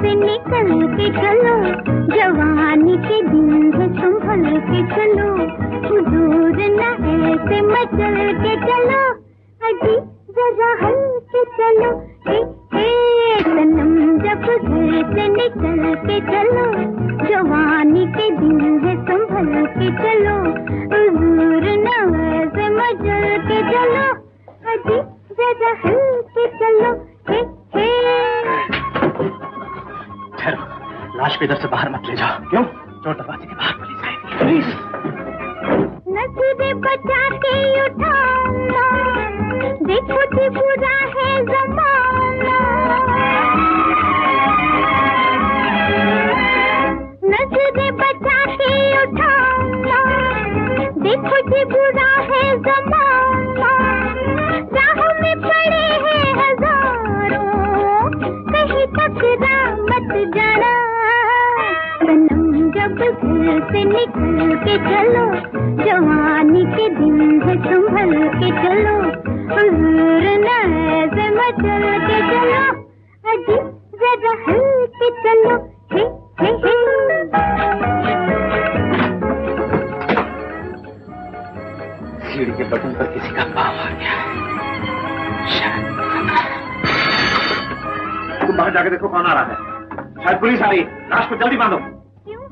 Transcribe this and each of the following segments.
से निकल के चलो, जवानी के दिन है संभल के चलो। हुजूर न ऐसे मचल के चलो, अजी जरा हल के चलो। हे हे सनम जब घर से निकल के चलो, जवानी के दिन है संभल के चलो। हुजूर न ऐसे मचल के चलो, अजी जरा हल के चलो। हे ठहरो लाश को इधर से बाहर मत ले जाओ। क्यों? चोर दरवाजे के बाहर पुलिस आएगी। पुलिस? नसीबे बचा के उठा देखो जी पूरा है से निकल के चलो, जवानी के दिन है संभल के चलो हुजूर मचल के चलो हल के चलो, हे हे हे। सीढ़ी के बटन पर किसी का पाँव आ गया है। तुम बाहर जाके देखो कौन आ रहा है। शायद पुलिस आ रही लाश को जल्दी बांधो।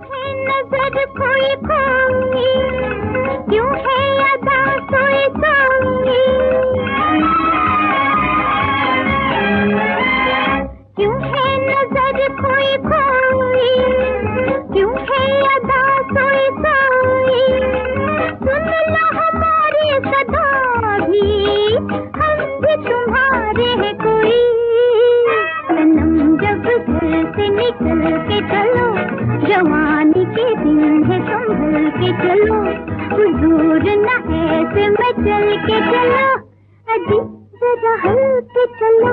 है नज़र खोई खोई क्यों है के चलो हुजूर न ऐसे में चल के चलो। अजी जरा हल के चलो।